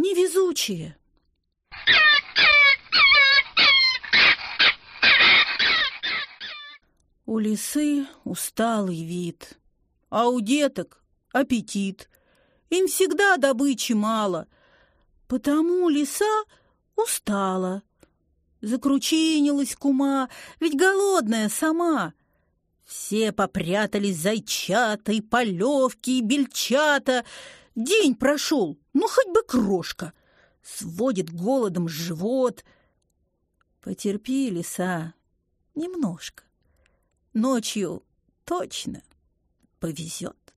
невезучие. У лисы усталый вид, а у деток аппетит. Им всегда добычи мало, потому лиса устала. Закручинилась кума, ведь голодная сама. Все попрятались зайчата и полевки, и бельчата. День прошел, ну хоть бы крошка. Сводит голодом живот. Потерпи, лиса, немножко. Ночью точно повезет.